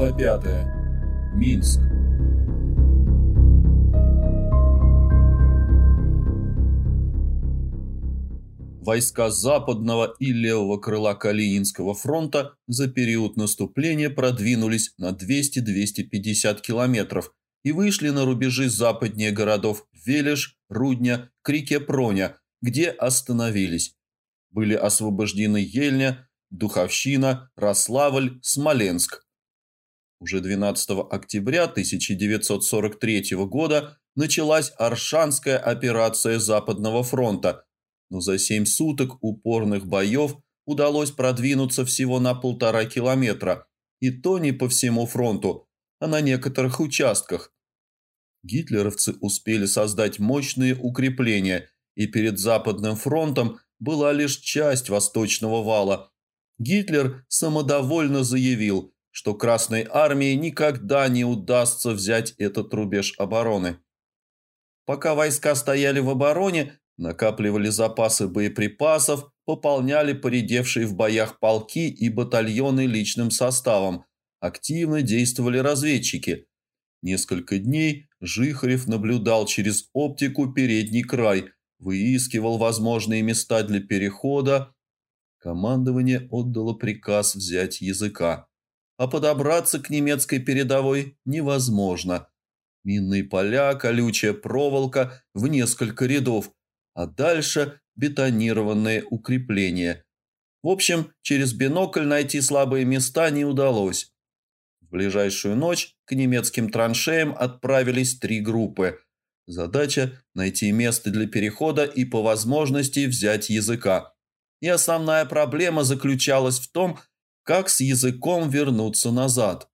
Глава 5. Минск. Войска западного и левого крыла Калининского фронта за период наступления продвинулись на 200-250 километров и вышли на рубежи западнее городов Вележ, Рудня, Крике-Проня, где остановились. Были освобождены Ельня, Духовщина, Рославль, Смоленск. Уже 12 октября 1943 года началась Аршанская операция Западного фронта, но за семь суток упорных боев удалось продвинуться всего на полтора километра, и то не по всему фронту, а на некоторых участках. Гитлеровцы успели создать мощные укрепления, и перед Западным фронтом была лишь часть Восточного вала. Гитлер самодовольно заявил – что Красной Армии никогда не удастся взять этот рубеж обороны. Пока войска стояли в обороне, накапливали запасы боеприпасов, пополняли поредевшие в боях полки и батальоны личным составом, активно действовали разведчики. Несколько дней Жихарев наблюдал через оптику передний край, выискивал возможные места для перехода. Командование отдало приказ взять языка а подобраться к немецкой передовой невозможно. Минные поля, колючая проволока в несколько рядов, а дальше бетонированные укрепления. В общем, через бинокль найти слабые места не удалось. В ближайшую ночь к немецким траншеям отправились три группы. Задача – найти место для перехода и по возможности взять языка. И основная проблема заключалась в том, как с языком вернуться назад.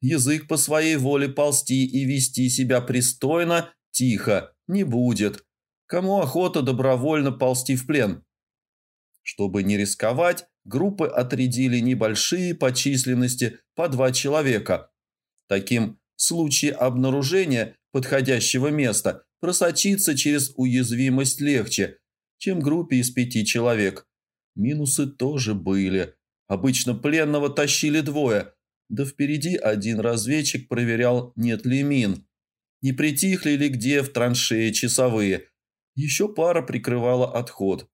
Язык по своей воле ползти и вести себя пристойно, тихо, не будет. Кому охота добровольно ползти в плен? Чтобы не рисковать, группы отрядили небольшие по численности по два человека. Таким случае обнаружения подходящего места просочиться через уязвимость легче, чем группе из пяти человек. Минусы тоже были – Обычно пленного тащили двое, да впереди один разведчик проверял, нет ли мин. Не притихли ли где в траншее часовые. Еще пара прикрывала отход.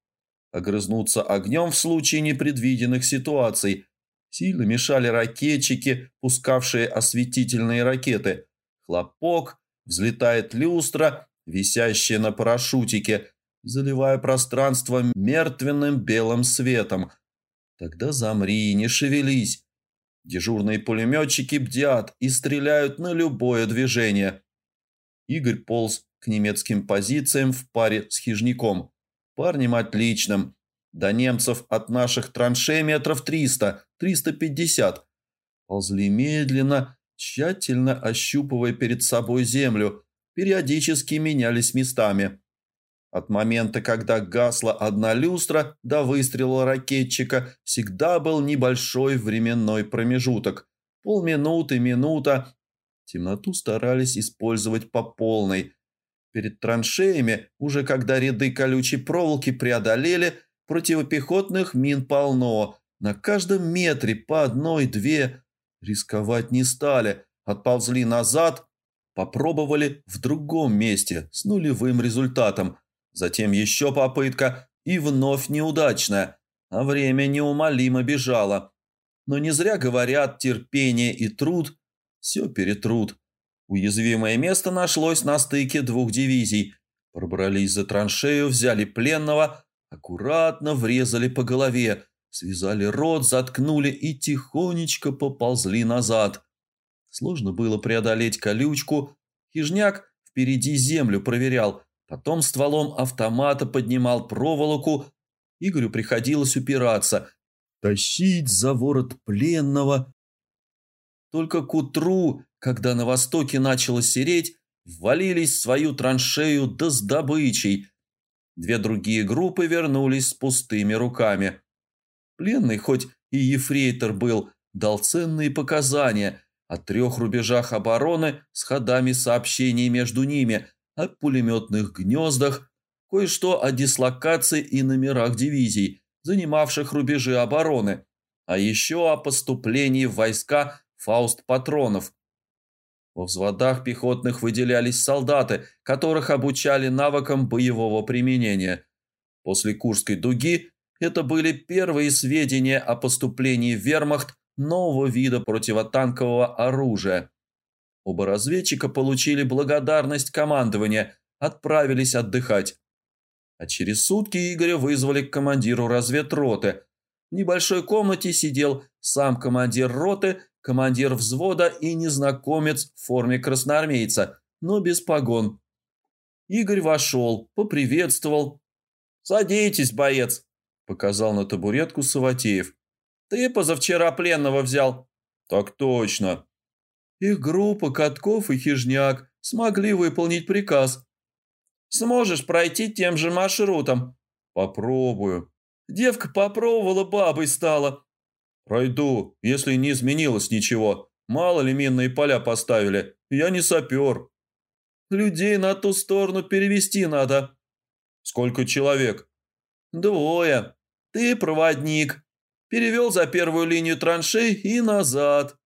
Огрызнуться огнем в случае непредвиденных ситуаций. Сильно мешали ракетчики, пускавшие осветительные ракеты. Хлопок, взлетает люстра, висящая на парашютике, заливая пространство мертвенным белым светом – Тогда замри, не шевелись. Дежурные пулеметчики бдят и стреляют на любое движение. Игорь полз к немецким позициям в паре с хижником. Парнем отличным. До немцев от наших траншей метров триста, триста пятьдесят. Ползли медленно, тщательно ощупывая перед собой землю, периодически менялись местами. От момента, когда гасла одна люстра до выстрела ракетчика, всегда был небольшой временной промежуток. Полминуты, минута. Темноту старались использовать по полной. Перед траншеями, уже когда ряды колючей проволоки преодолели, противопехотных мин полно. На каждом метре по одной-две. Рисковать не стали. Отползли назад, попробовали в другом месте с нулевым результатом – Затем еще попытка и вновь неудачная, а время неумолимо бежало. Но не зря говорят терпение и труд – все перетрут. Уязвимое место нашлось на стыке двух дивизий. Пробрались за траншею, взяли пленного, аккуратно врезали по голове, связали рот, заткнули и тихонечко поползли назад. Сложно было преодолеть колючку. Хижняк впереди землю проверял, Потом стволом автомата поднимал проволоку. Игорю приходилось упираться, тащить за ворот пленного. Только к утру, когда на востоке начало сереть, ввалились в свою траншею да с добычей. Две другие группы вернулись с пустыми руками. Пленный, хоть и ефрейтор был, дал ценные показания о трех рубежах обороны с ходами сообщений между ними – о пулеметных гнездах, кое-что о дислокации и номерах дивизий, занимавших рубежи обороны, а еще о поступлении в войска фауст патронов. Во взводах пехотных выделялись солдаты, которых обучали навыкам боевого применения. После Курской дуги это были первые сведения о поступлении в вермахт нового вида противотанкового оружия. Оба разведчика получили благодарность командования, отправились отдыхать. А через сутки Игоря вызвали к командиру разведроты. В небольшой комнате сидел сам командир роты, командир взвода и незнакомец в форме красноармейца, но без погон. Игорь вошел, поприветствовал. «Садитесь, боец!» – показал на табуретку Саватеев. «Ты позавчера пленного взял?» «Так точно!» Их группа Катков и Хижняк смогли выполнить приказ. Сможешь пройти тем же маршрутом? Попробую. Девка попробовала, бабой стала. Пройду, если не изменилось ничего. Мало ли минные поля поставили. Я не сапер. Людей на ту сторону перевести надо. Сколько человек? Двое. Ты проводник. Перевел за первую линию траншей и назад.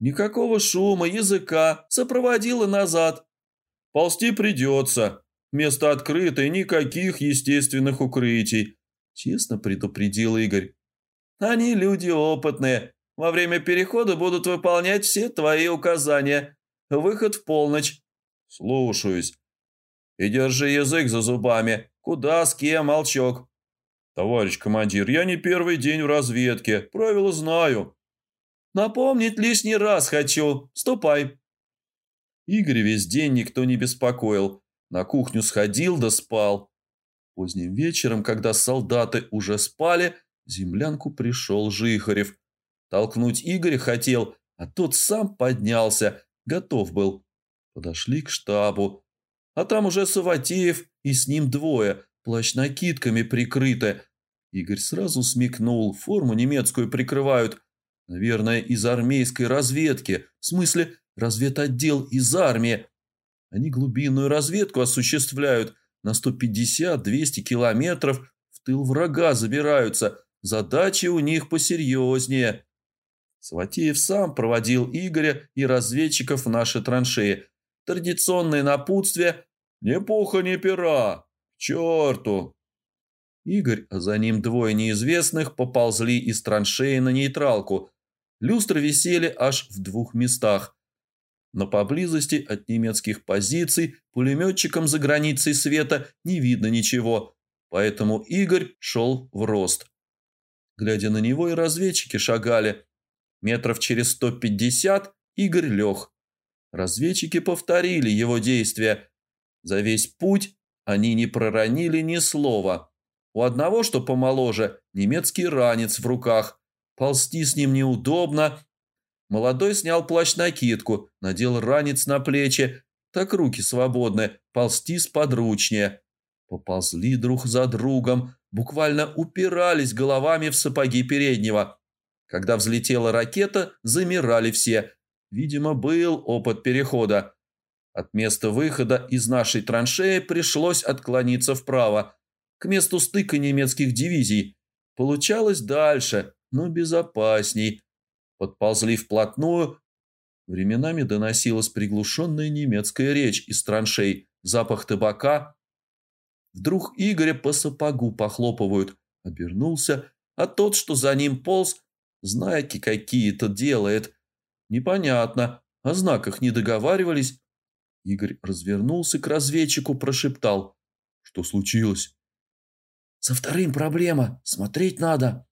Никакого шума, языка. Сопроводил и назад. Ползти придется. Место открытое, никаких естественных укрытий», – честно предупредил Игорь. «Они люди опытные. Во время перехода будут выполнять все твои указания. Выход в полночь». «Слушаюсь». «И держи язык за зубами. Куда, с кем, молчок». «Товарищ командир, я не первый день в разведке. Правила знаю». «Напомнить лишний раз хочу. Ступай». Игорь весь день никто не беспокоил. На кухню сходил да спал. Поздним вечером, когда солдаты уже спали, в землянку пришел Жихарев. Толкнуть Игоря хотел, а тот сам поднялся, готов был. Подошли к штабу. А там уже Саватеев и с ним двое, плащ-накидками прикрыты. Игорь сразу смекнул, форму немецкую прикрывают. Наверное, из армейской разведки, в смысле разведотдел из армии. Они глубинную разведку осуществляют на 150-200 километров, в тыл врага забираются. Задачи у них посерьезнее. Сватеев сам проводил Игоря и разведчиков в наши траншеи. Традиционное напутствие «Не пуха, не пера! Черту!» Игорь, а за ним двое неизвестных, поползли из траншеи на нейтралку. Люстры висели аж в двух местах но поблизости от немецких позиций пулеметчикам за границей света не видно ничего, поэтому Игорь шел в рост. Глядя на него, и разведчики шагали. Метров через 150 Игорь лег. Разведчики повторили его действия. За весь путь они не проронили ни слова. У одного, что помоложе, немецкий ранец в руках. Ползти с ним неудобно, Молодой снял плащ-накидку, надел ранец на плечи. Так руки свободны, ползти сподручнее. Поползли друг за другом, буквально упирались головами в сапоги переднего. Когда взлетела ракета, замирали все. Видимо, был опыт перехода. От места выхода из нашей траншеи пришлось отклониться вправо, к месту стыка немецких дивизий. Получалось дальше, но безопасней. Подползли вплотную. Временами доносилась приглушенная немецкая речь из траншей, запах табака. Вдруг Игоря по сапогу похлопывают. Обернулся, а тот, что за ним полз, знаки какие-то делает. Непонятно, о знаках не договаривались. Игорь развернулся к разведчику, прошептал. Что случилось? «Со вторым проблема. Смотреть надо».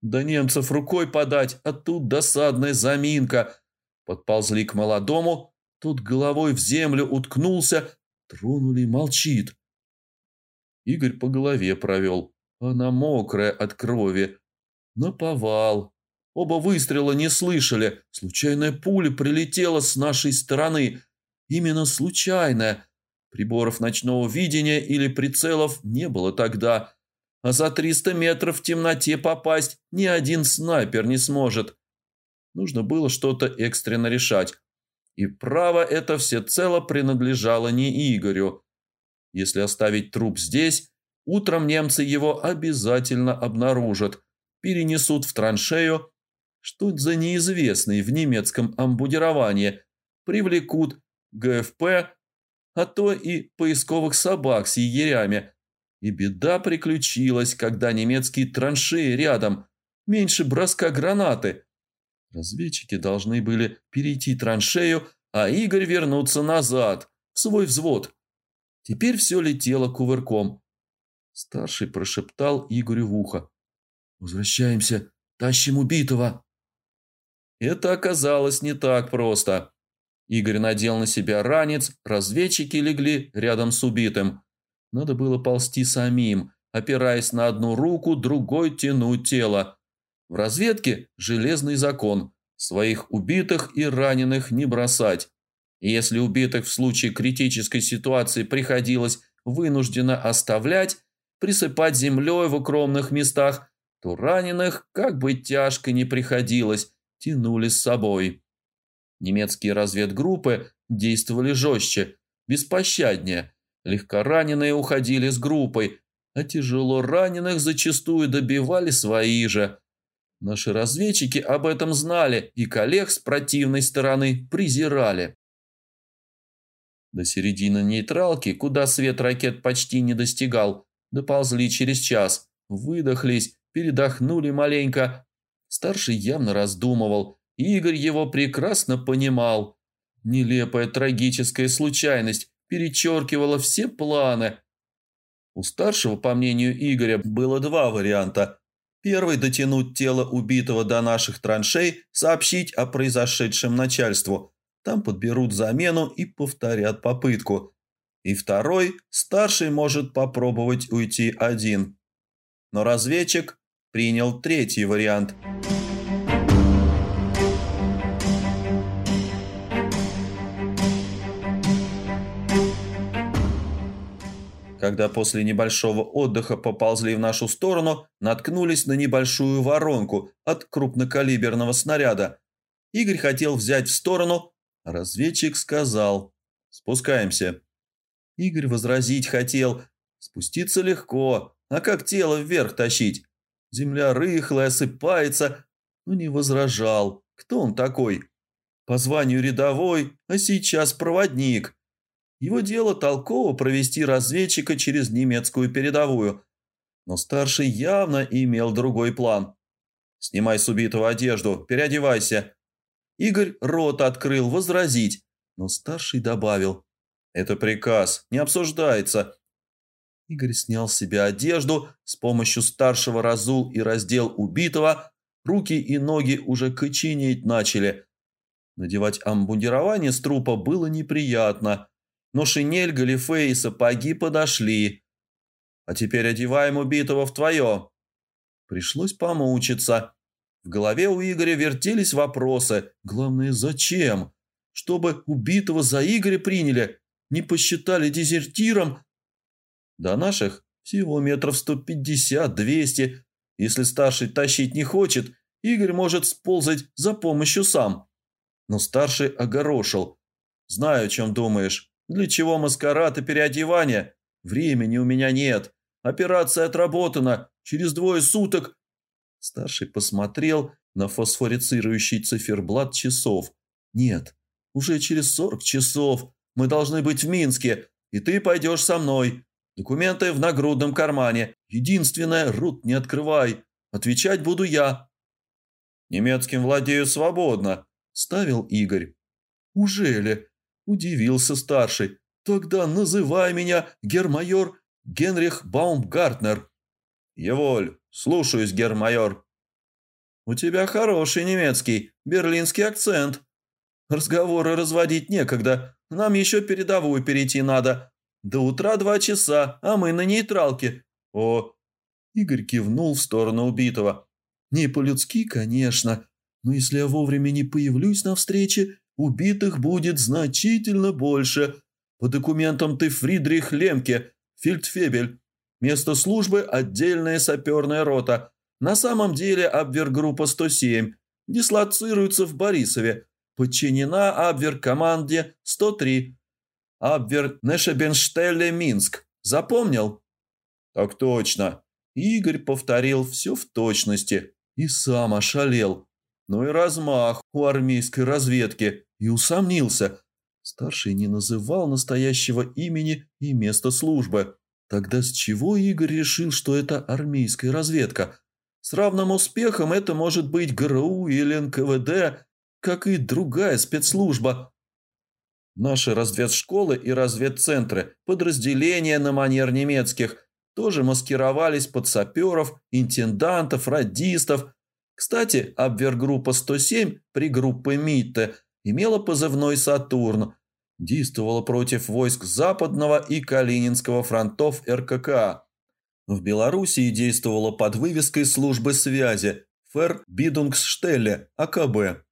До немцев рукой подать, а тут досадная заминка. Подползли к молодому, тут головой в землю уткнулся, тронули, молчит. Игорь по голове провел, она мокрая от крови. Наповал. Оба выстрела не слышали, случайная пуля прилетела с нашей стороны. Именно случайная. Приборов ночного видения или прицелов не было тогда а за 300 метров в темноте попасть ни один снайпер не сможет. Нужно было что-то экстренно решать. И право это всецело принадлежало не Игорю. Если оставить труп здесь, утром немцы его обязательно обнаружат, перенесут в траншею. что за неизвестные в немецком амбудировании привлекут ГФП, а то и поисковых собак с егерями. И беда приключилась, когда немецкие траншеи рядом, меньше броска гранаты. Разведчики должны были перейти траншею, а Игорь вернуться назад, в свой взвод. Теперь все летело кувырком. Старший прошептал Игорю в ухо. «Возвращаемся, тащим убитого!» Это оказалось не так просто. Игорь надел на себя ранец, разведчики легли рядом с убитым. Надо было ползти самим, опираясь на одну руку, другой тянуть тело. В разведке железный закон – своих убитых и раненых не бросать. если убитых в случае критической ситуации приходилось вынужденно оставлять, присыпать землей в укромных местах, то раненых, как бы тяжко не приходилось, тянули с собой. Немецкие разведгруппы действовали жестче, беспощаднее. Легкораненые уходили с группой, а тяжело раненых зачастую добивали свои же. Наши разведчики об этом знали и коллег с противной стороны презирали. До середины нейтралки, куда свет ракет почти не достигал, доползли через час, выдохлись, передохнули маленько. Старший явно раздумывал, Игорь его прекрасно понимал. Нелепая трагическая случайность перечеркивала все планы. У старшего, по мнению Игоря, было два варианта. Первый – дотянуть тело убитого до наших траншей, сообщить о произошедшем начальству. Там подберут замену и повторят попытку. И второй – старший может попробовать уйти один. Но разведчик принял третий вариант – Когда после небольшого отдыха поползли в нашу сторону, наткнулись на небольшую воронку от крупнокалиберного снаряда. Игорь хотел взять в сторону, разведчик сказал «Спускаемся». Игорь возразить хотел «Спуститься легко, а как тело вверх тащить? Земля рыхлая, осыпается». Но не возражал. Кто он такой? По званию рядовой, а сейчас проводник. Его дело толково провести разведчика через немецкую передовую. Но старший явно имел другой план. «Снимай с убитого одежду, переодевайся». Игорь рот открыл возразить, но старший добавил. «Это приказ, не обсуждается». Игорь снял с себя одежду, с помощью старшего разул и раздел убитого, руки и ноги уже коченеть начали. Надевать амбундирование с трупа было неприятно, но шинель, галифе и сапоги подошли. А теперь одеваем убитого в твое. Пришлось помучиться. В голове у Игоря вертелись вопросы. Главное, зачем? Чтобы убитого за Игоря приняли, не посчитали дезертиром. До наших всего метров сто пятьдесят-двести. Если старший тащить не хочет, Игорь может сползать за помощью сам. Но старший огорошил. Знаю, о чем думаешь. Для чего маскарад и переодевание? Времени у меня нет. Операция отработана. Через двое суток...» Старший посмотрел на фосфорицирующий циферблат часов. «Нет, уже через сорок часов. Мы должны быть в Минске, и ты пойдешь со мной. Документы в нагрудном кармане. Единственное, рот не открывай. Отвечать буду я». «Немецким владею свободно», – ставил Игорь. «Ужели?» Удивился старший. «Тогда называй меня гермайор Генрих Баумгартнер». «Еволь, слушаюсь, гермайор». «У тебя хороший немецкий, берлинский акцент. Разговоры разводить некогда, нам еще передовую перейти надо. До утра два часа, а мы на нейтралке». «О!» Игорь кивнул в сторону убитого. «Не по-людски, конечно, но если я вовремя не появлюсь на встрече, убитых будет значительно больше. По документам ты Фридрих Лемке, фельдфебель. Место службы – отдельная саперная рота. На самом деле Абвергруппа 107. Дислоцируется в Борисове. Подчинена Абвер-команде 103. Абвер Нешебенштелле Минск. Запомнил? Так точно. Игорь повторил все в точности и сам ошалел. Ну и размах у армейской разведки. И усомнился. Старший не называл настоящего имени и места службы. Тогда с чего Игорь решил, что это армейская разведка? С равным успехом это может быть ГРУ или НКВД, как и другая спецслужба. Наши разведшколы и разведцентры, подразделения на манер немецких, тоже маскировались под саперов, интендантов, радистов. Кстати, Абвергруппа 107 при группе Митте имела позывной «Сатурн», действовала против войск Западного и Калининского фронтов РКК. В Белоруссии действовала под вывеской службы связи ФР Бидунгсштелле, АКБ.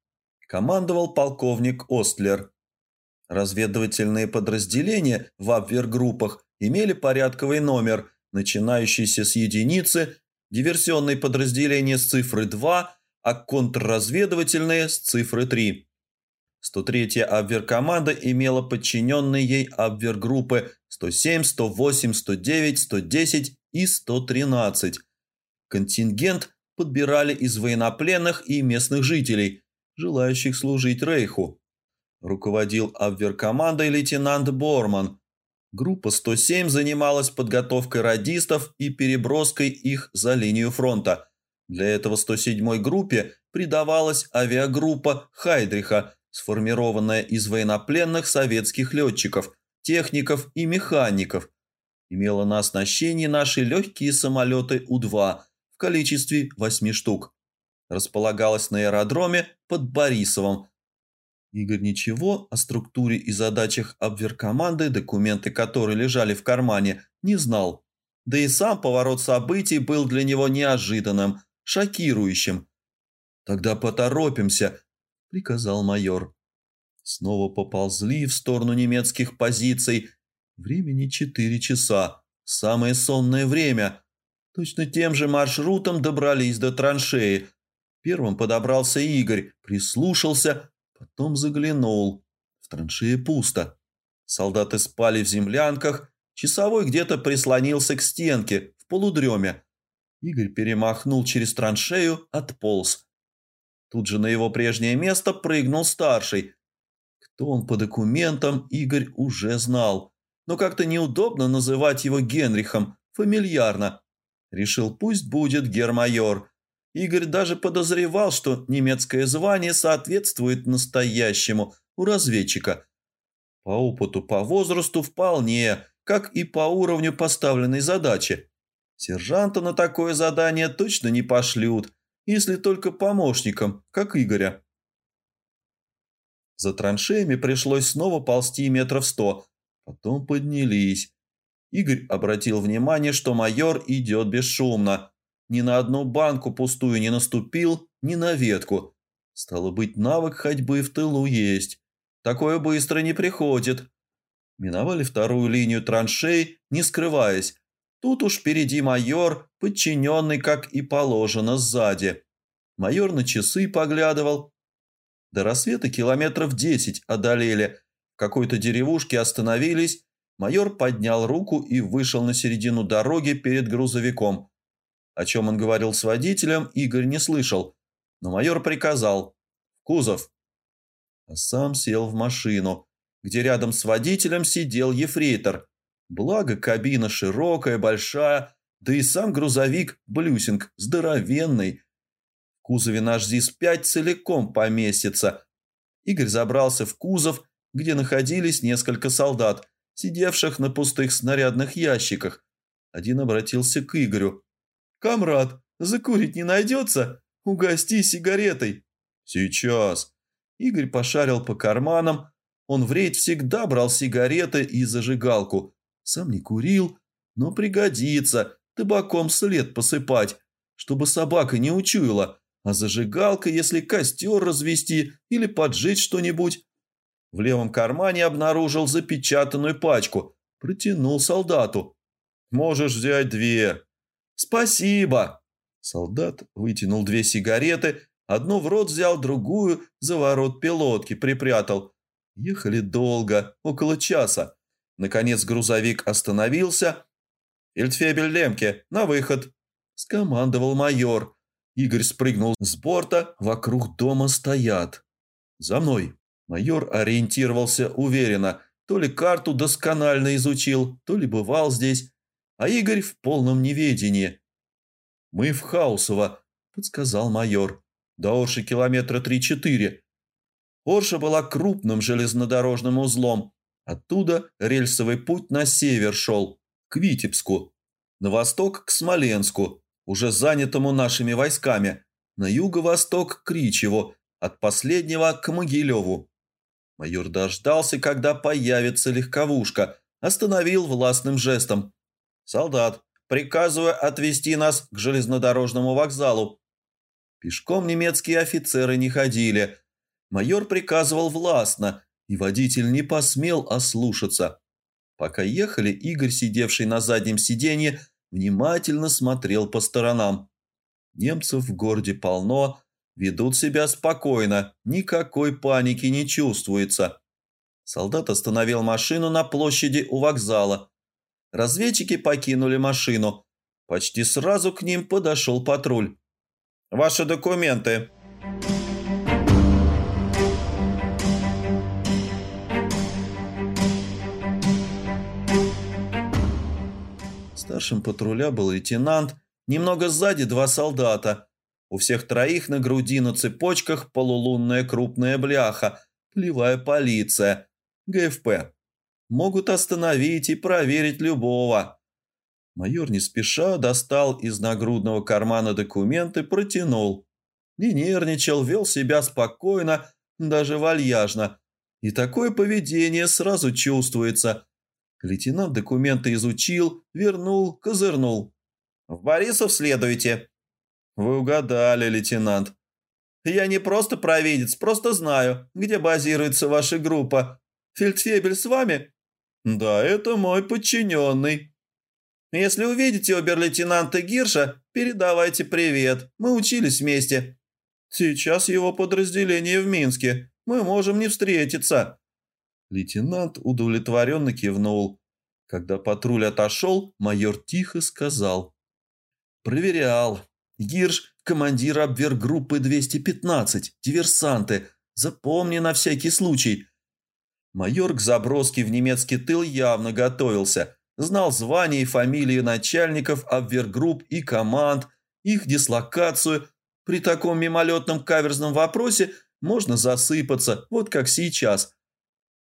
Командовал полковник Остлер. Разведывательные подразделения в Абвергруппах имели порядковый номер, начинающийся с единицы, диверсионные подразделения с цифры 2, а контрразведывательные с цифры 3. 103-я Абвер-команда имела подчиненные ей Абвер-группы 107, 108, 109, 110 и 113. Контингент подбирали из военнопленных и местных жителей, желающих служить Рейху. Руководил Абвер-командой лейтенант Борман. Группа 107 занималась подготовкой радистов и переброской их за линию фронта. Для этого 107-й группе придавалась авиагруппа Хайдриха, сформированная из военнопленных советских летчиков, техников и механиков. Имела на оснащении наши легкие самолеты У-2 в количестве 8 штук. Располагалась на аэродроме под Борисовым. Игорь ничего о структуре и задачах обверкоманды, документы которой лежали в кармане, не знал. Да и сам поворот событий был для него неожиданным, шокирующим. «Тогда поторопимся», – приказал майор. Снова поползли в сторону немецких позиций. Времени четыре часа. Самое сонное время. Точно тем же маршрутом добрались до траншеи. Первым подобрался Игорь, прислушался, потом заглянул. В траншее пусто. Солдаты спали в землянках. Часовой где-то прислонился к стенке, в полудреме. Игорь перемахнул через траншею, отполз. Тут же на его прежнее место прыгнул старший. Кто он по документам, Игорь уже знал. Но как-то неудобно называть его Генрихом, фамильярно. Решил, пусть будет гермайор. Игорь даже подозревал, что немецкое звание соответствует настоящему у разведчика. По опыту, по возрасту вполне, как и по уровню поставленной задачи. Сержанта на такое задание точно не пошлют, если только помощником, как Игоря. За траншеями пришлось снова ползти метров сто, потом поднялись. Игорь обратил внимание, что майор идет бесшумно. Ни на одну банку пустую не наступил, ни на ветку. Стало быть, навык ходьбы в тылу есть. Такое быстро не приходит. Миновали вторую линию траншей, не скрываясь. Тут уж впереди майор, подчиненный, как и положено, сзади. Майор на часы поглядывал. До рассвета километров десять одолели. В какой-то деревушке остановились. Майор поднял руку и вышел на середину дороги перед грузовиком. О чем он говорил с водителем, Игорь не слышал. Но майор приказал «В кузов». А сам сел в машину, где рядом с водителем сидел ефрейтор. Благо, кабина широкая, большая, да и сам грузовик Бюссинг здоровенный. В кузове наш ЗИС-5 целиком поместится. Игорь забрался в кузов, где находились несколько солдат, сидевших на пустых снарядных ящиках. Один обратился к Игорю. «Камрад, закурить не найдется? Угости сигаретой». «Сейчас». Игорь пошарил по карманам. Он в рейд всегда брал сигареты и зажигалку. Сам не курил, но пригодится табаком след посыпать, чтобы собака не учуяла, а зажигалка, если костер развести или поджечь что-нибудь. В левом кармане обнаружил запечатанную пачку, протянул солдату. «Можешь взять две». «Спасибо!» Солдат вытянул две сигареты, одну в рот взял, другую за ворот пилотки припрятал. Ехали долго, около часа. Наконец грузовик остановился. «Фельдфебель Лемке, на выход!» – скомандовал майор. Игорь спрыгнул с борта, вокруг дома стоят. «За мной!» Майор ориентировался уверенно. То ли карту досконально изучил, то ли бывал здесь. А Игорь в полном неведении. «Мы в Хаусово», — подсказал майор. «До Орши километра три-четыре». Орша была крупным железнодорожным узлом. Оттуда рельсовый путь на север шел, к Витебску. На восток – к Смоленску, уже занятому нашими войсками. На юго-восток – к Кричеву, от последнего – к Могилеву. Майор дождался, когда появится легковушка, остановил властным жестом. «Солдат, приказываю отвезти нас к железнодорожному вокзалу». Пешком немецкие офицеры не ходили – Майор приказывал властно, и водитель не посмел ослушаться. Пока ехали, Игорь, сидевший на заднем сиденье, внимательно смотрел по сторонам. Немцев в городе полно, ведут себя спокойно, никакой паники не чувствуется. Солдат остановил машину на площади у вокзала. Разведчики покинули машину. Почти сразу к ним подошел патруль. «Ваши документы», Старшим патруля был лейтенант, немного сзади два солдата. У всех троих на груди на цепочках полулунная крупная бляха, плевая полиция, ГФП. Могут остановить и проверить любого. Майор не спеша достал из нагрудного кармана документы, протянул. Не нервничал, вел себя спокойно, даже вальяжно. И такое поведение сразу чувствуется. Лейтенант документы изучил, вернул, козырнул. «В Борисов следуете?» «Вы угадали, лейтенант. Я не просто провидец, просто знаю, где базируется ваша группа. Фельдфебель с вами?» «Да, это мой подчиненный». «Если увидите обер-лейтенанта Гирша, передавайте привет. Мы учились вместе». «Сейчас его подразделение в Минске. Мы можем не встретиться». Лейтенант удовлетворенно кивнул. Когда патруль отошел, майор тихо сказал. «Проверял. Гирш – командир обвергруппы 215, диверсанты. Запомни на всякий случай». Майор к заброске в немецкий тыл явно готовился. Знал звания и фамилии начальников обвергрупп и команд, их дислокацию. При таком мимолетном каверзном вопросе можно засыпаться, вот как сейчас –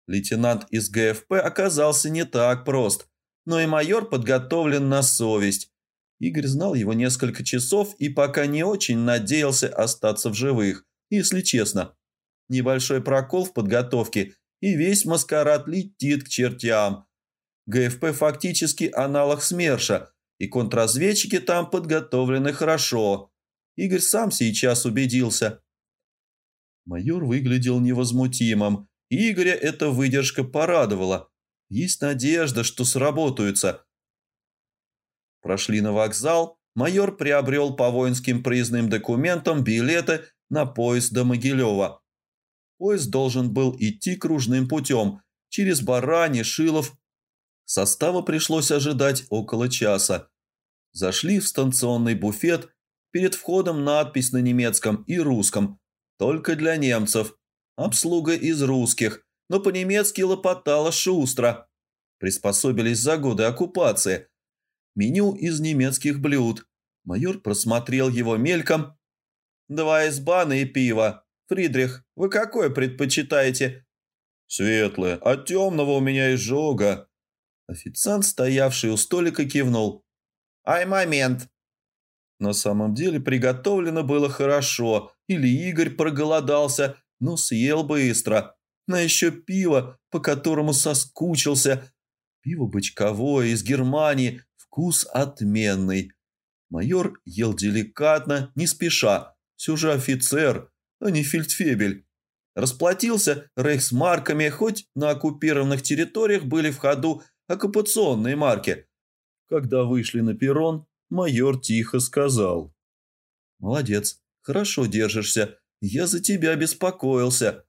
Лейтенант из ГФП оказался не так прост, но и майор подготовлен на совесть. Игорь знал его несколько часов и пока не очень надеялся остаться в живых, если честно. Небольшой прокол в подготовке, и весь маскарад летит к чертям. ГФП фактически аналог СМЕРШа, и контрразведчики там подготовлены хорошо. Игорь сам сейчас убедился. Майор выглядел невозмутимым, Игоря эта выдержка порадовала. Есть надежда, что сработаются. Прошли на вокзал. Майор приобрел по воинским проездным документам билеты на поезд до Могилева. Поезд должен был идти кружным путем через Барани, Шилов. Состава пришлось ожидать около часа. Зашли в станционный буфет. Перед входом надпись на немецком и русском. Только для немцев. Обслуга из русских, но по-немецки лопотала шустро. Приспособились за годы оккупации. Меню из немецких блюд. Майор просмотрел его мельком. «Два избана и пиво. Фридрих, вы какое предпочитаете?» «Светлое. От темного у меня изжога». Официант, стоявший у столика, кивнул. «Ай, момент!» На самом деле приготовлено было хорошо, или Игорь проголодался, но съел быстро. На еще пиво, по которому соскучился. Пиво бычковое из Германии, вкус отменный. Майор ел деликатно, не спеша. Все же офицер, а не фельдфебель. Расплатился рейхсмарками, хоть на оккупированных территориях были в ходу оккупационные марки. Когда вышли на перрон, майор тихо сказал. «Молодец, хорошо держишься. Я за тебя беспокоился.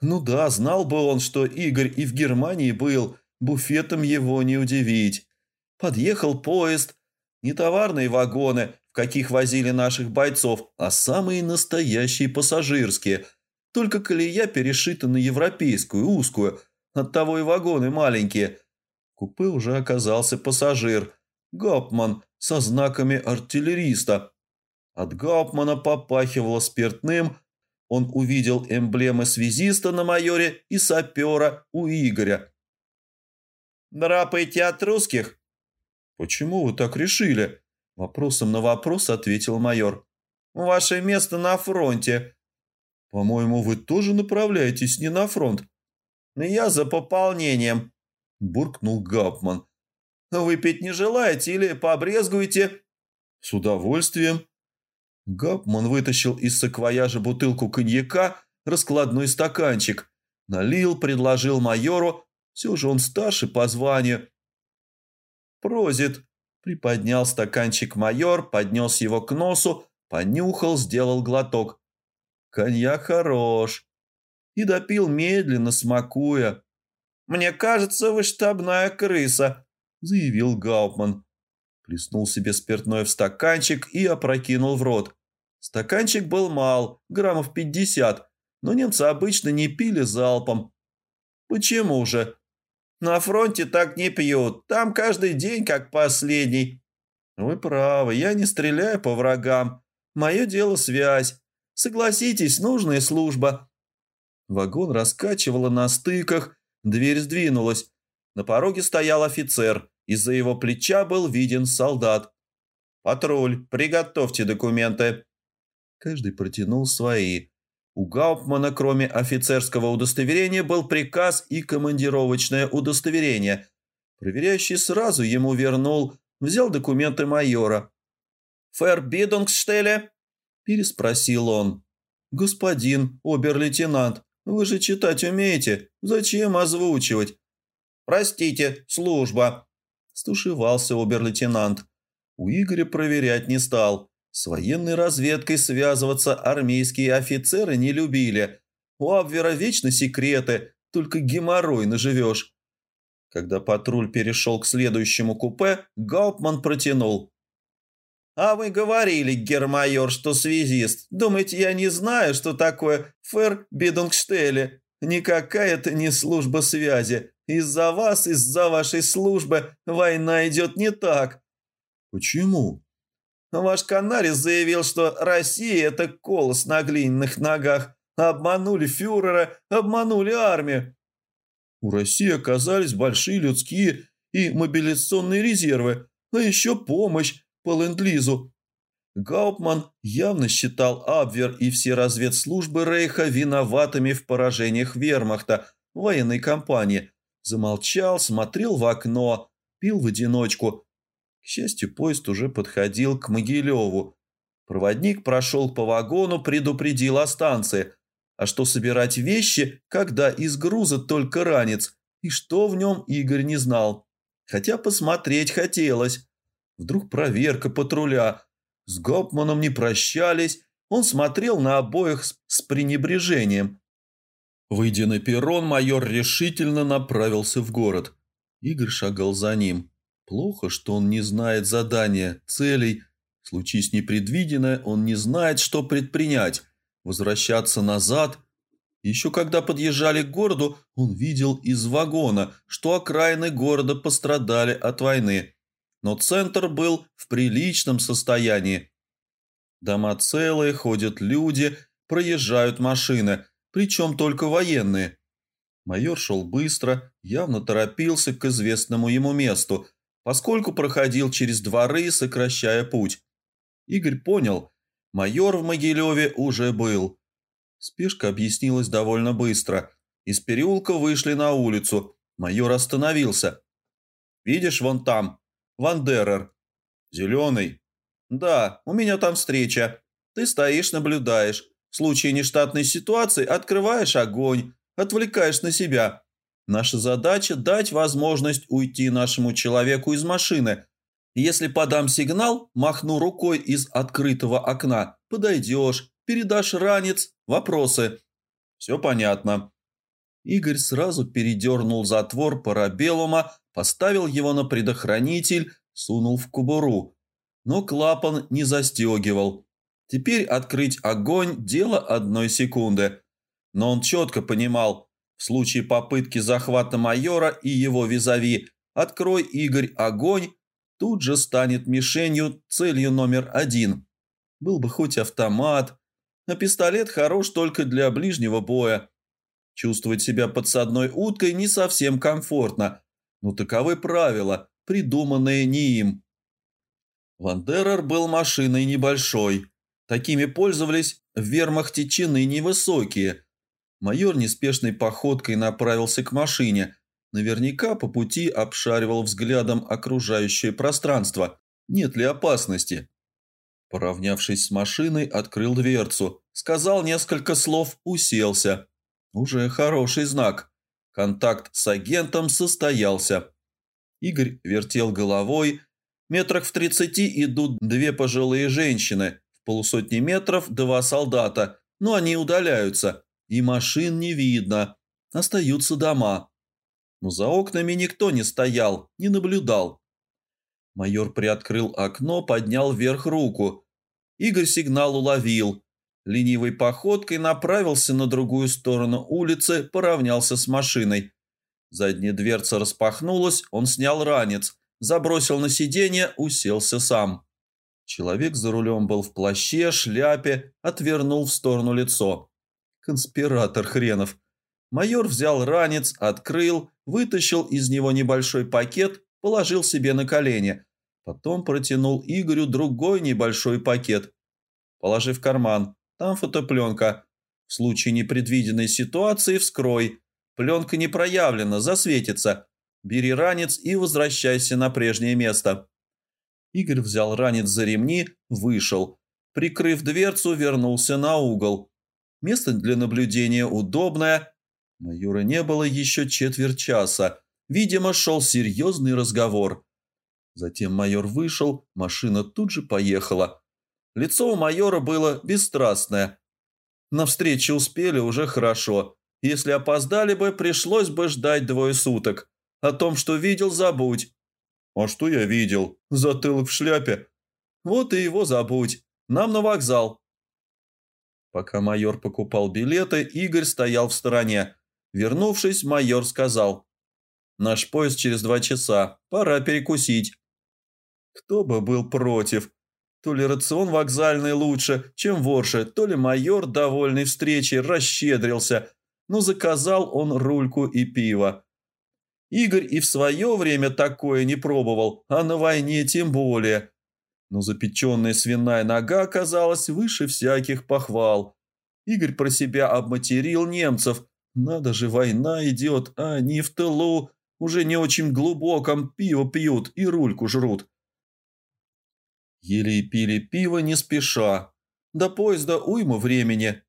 Ну да, знал бы он, что Игорь и в Германии был, буфетом его не удивить. Подъехал поезд, не товарные вагоны, в каких возили наших бойцов, а самые настоящие пассажирские. Только колея перешита на европейскую, узкую, оттого и вагоны маленькие. В купе уже оказался пассажир, Гапман, со знаками артиллериста. От Гапмана попахивало спиртным, он увидел эмблемы связиста на майоре и сапера у Игоря. «Драпаете от русских?» «Почему вы так решили?» Вопросом на вопрос ответил майор. «Ваше место на фронте». «По-моему, вы тоже направляетесь не на фронт». «Я за пополнением», – буркнул Гапман. «Выпить не желаете или побрезгуете?» «С удовольствием». Гапман вытащил из саквояжа бутылку коньяка, раскладной стаканчик. Налил, предложил майору. Все же он старше по званию. «Прозит», Приподнял стаканчик майор, поднес его к носу, понюхал, сделал глоток. Коньяк хорош. И допил медленно, смакуя. «Мне кажется, вы штабная крыса», — заявил Гауптман. Плеснул себе спиртное в стаканчик и опрокинул в рот. Стаканчик был мал, граммов пятьдесят, но немцы обычно не пили залпом. «Почему же?» На фронте так не пьют. Там каждый день как последний. Вы правы, я не стреляю по врагам. Мое дело связь. Согласитесь, нужная служба. Вагон раскачивало на стыках, дверь сдвинулась. На пороге стоял офицер. Из-за его плеча был виден солдат. «Патруль, приготовьте документы». Каждый протянул свои. У Гауптмана, кроме офицерского удостоверения, был приказ и командировочное удостоверение. Проверяющий сразу ему вернул, взял документы майора. «Фербидунгштеле?» – переспросил он. «Господин обер-лейтенант, вы же читать умеете. Зачем озвучивать?» «Простите, служба», – стушевался обер-лейтенант. У Игоря проверять не стал. С военной разведкой связываться армейские офицеры не любили. У Абвера вечно секреты, только геморрой наживешь. Когда патруль перешел к следующему купе, Гауптман протянул. «А вы говорили, гермайор, что связист. Думаете, я не знаю, что такое фер Бидунгштеле? Никакая это не служба связи. Из-за вас, из-за вашей службы война идет не так». «Почему?» Ваш Канарис заявил, что Россия – это колос на глиняных ногах. Обманули фюрера, обманули армию. У России оказались большие людские и мобилизационные резервы, а еще помощь по ленд-лизу. Гауптман явно считал Абвер и все разведслужбы Рейха виноватыми в поражениях вермахта военной кампании. Замолчал, смотрел в окно, пил в одиночку, к счастью, поезд уже подходил к Могилеву. Проводник прошел по вагону, предупредил о станции. А что собирать вещи, когда из груза только ранец? И что в нем Игорь не знал. Хотя посмотреть хотелось. Вдруг проверка патруля. С Гопманом не прощались. Он смотрел на обоих с пренебрежением. Выйдя на перрон, майор решительно направился в город. Игорь шагал за ним. Плохо, что он не знает задания, целей. Случись непредвиденное, он не знает, что предпринять. Возвращаться назад. Еще когда подъезжали к городу, он видел из вагона, что окраины города пострадали от войны. Но центр был в приличном состоянии. Дома целые, ходят люди, проезжают машины, причем только военные. Майор шел быстро, явно торопился к известному ему месту – поскольку проходил через дворы, сокращая путь. Игорь понял, майор в Могилеве уже был. Спешка объяснилась довольно быстро. Из переулка вышли на улицу. Майор остановился. «Видишь, вон там, Вандерер. Зеленый?» «Да, у меня там встреча. Ты стоишь, наблюдаешь. В случае нештатной ситуации открываешь огонь, отвлекаешь на себя. Наша задача – дать возможность уйти нашему человеку из машины. Если подам сигнал, махну рукой из открытого окна, подойдешь, передашь ранец, вопросы. Все понятно. Игорь сразу передернул затвор парабеллума, поставил его на предохранитель, сунул в кобуру. но клапан не застегивал. Теперь открыть огонь – дело одной секунды. Но он четко понимал, в случае попытки захвата майора и его визави «Открой, Игорь, огонь!» тут же станет мишенью целью номер один. Был бы хоть автомат, а пистолет хорош только для ближнего боя. Чувствовать себя подсадной уткой не совсем комфортно, но таковы правила, придуманные не им. Вандерер был машиной небольшой. Такими пользовались в вермахте чины невысокие. Майор неспешной походкой направился к машине. Наверняка по пути обшаривал взглядом окружающее пространство. Нет ли опасности? Поравнявшись с машиной, открыл дверцу. Сказал несколько слов, уселся. Уже хороший знак. Контакт с агентом состоялся. Игорь вертел головой. Метрах в тридцати идут две пожилые женщины. Полусотни метров два солдата. Но они удаляются. И машин не видно. Остаются дома. Но за окнами никто не стоял, не наблюдал. Майор приоткрыл окно, поднял вверх руку. Игорь сигнал уловил. Ленивой походкой направился на другую сторону улицы, поравнялся с машиной. Задняя дверца распахнулась, он снял ранец, забросил на сиденье, уселся сам. Человек за рулем был в плаще, шляпе, отвернул в сторону лицо. Конспиратор хренов. Майор взял ранец, открыл, вытащил из него небольшой пакет, положил себе на колени. Потом протянул Игорю другой небольшой пакет. Положи в карман. Там фотопленка. В случае непредвиденной ситуации вскрой. Пленка не проявлена, засветится. Бери ранец и возвращайся на прежнее место. Игорь взял ранец за ремни, вышел. Прикрыв дверцу, вернулся на угол. Место для наблюдения удобное. Майора не было еще четверть часа. Видимо, шел серьезный разговор. Затем майор вышел, машина тут же поехала. Лицо у майора было бесстрастное. На встречу успели уже хорошо. Если опоздали бы, пришлось бы ждать двое суток. О том, что видел, забудь. А что я видел? Затылок в шляпе. Вот и его забудь. Нам на вокзал. Пока майор покупал билеты, Игорь стоял в стороне. Вернувшись, майор сказал. «Наш поезд через два часа. Пора перекусить». Кто бы был против? То ли рацион вокзальный лучше, чем ворше, то ли майор, довольный встречей, расщедрился, но заказал он рульку и пиво. Игорь и в свое время такое не пробовал, а на войне тем более. Но запеченная свиная нога оказалась выше всяких похвал. Игорь про себя обматерил немцев. Надо же, война идет, а они в тылу, уже не очень глубоком пиво пьют и рульку жрут. Ели и пили пиво не спеша. До поезда уйма времени.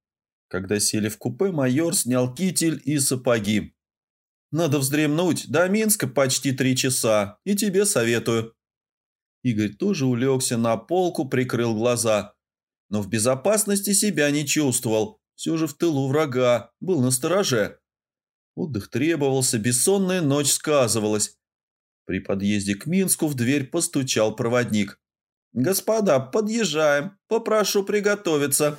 Когда сели в купе, майор снял китель и сапоги. «Надо вздремнуть. До Минска почти три часа. И тебе советую». Игорь тоже улегся на полку, прикрыл глаза. Но в безопасности себя не чувствовал. Все же в тылу врага. Был на стороже. Отдых требовался, бессонная ночь сказывалась. При подъезде к Минску в дверь постучал проводник. «Господа, подъезжаем. Попрошу приготовиться».